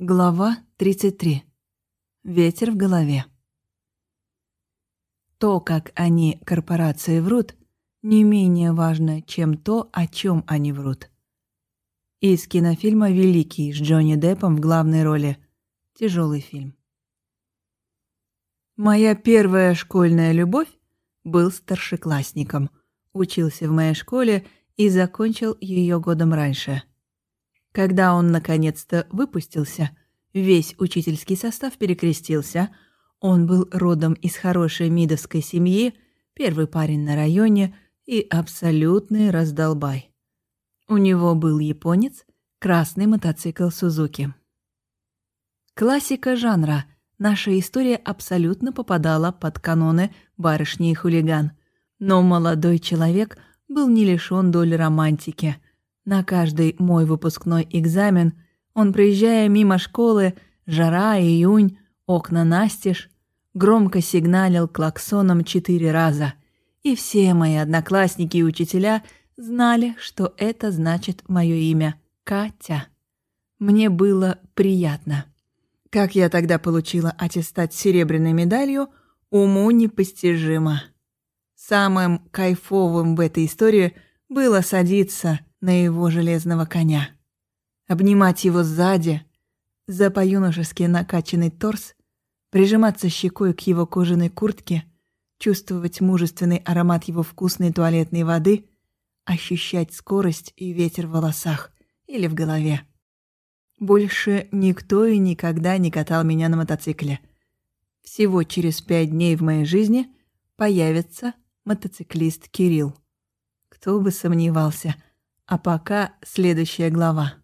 Глава 33. Ветер в голове. То, как они, корпорации, врут, не менее важно, чем то, о чем они врут. Из кинофильма «Великий» с Джонни Деппом в главной роли. Тяжелый фильм. Моя первая школьная любовь был старшеклассником. Учился в моей школе и закончил ее годом раньше – когда он наконец-то выпустился, весь учительский состав перекрестился. Он был родом из хорошей мидовской семьи, первый парень на районе и абсолютный раздолбай. У него был японец, красный мотоцикл Сузуки. Классика жанра. Наша история абсолютно попадала под каноны барышни и хулиган. Но молодой человек был не лишён доли романтики – на каждый мой выпускной экзамен он, проезжая мимо школы, жара, июнь, окна настежь, громко сигналил клаксоном четыре раза. И все мои одноклассники и учителя знали, что это значит мое имя — Катя. Мне было приятно. Как я тогда получила аттестат с серебряной медалью, уму непостижимо. Самым кайфовым в этой истории было садиться — на его железного коня. Обнимать его сзади, за по-юношески накачанный торс, прижиматься щекой к его кожаной куртке, чувствовать мужественный аромат его вкусной туалетной воды, ощущать скорость и ветер в волосах или в голове. Больше никто и никогда не катал меня на мотоцикле. Всего через пять дней в моей жизни появится мотоциклист Кирилл. Кто бы сомневался — а пока следующая глава.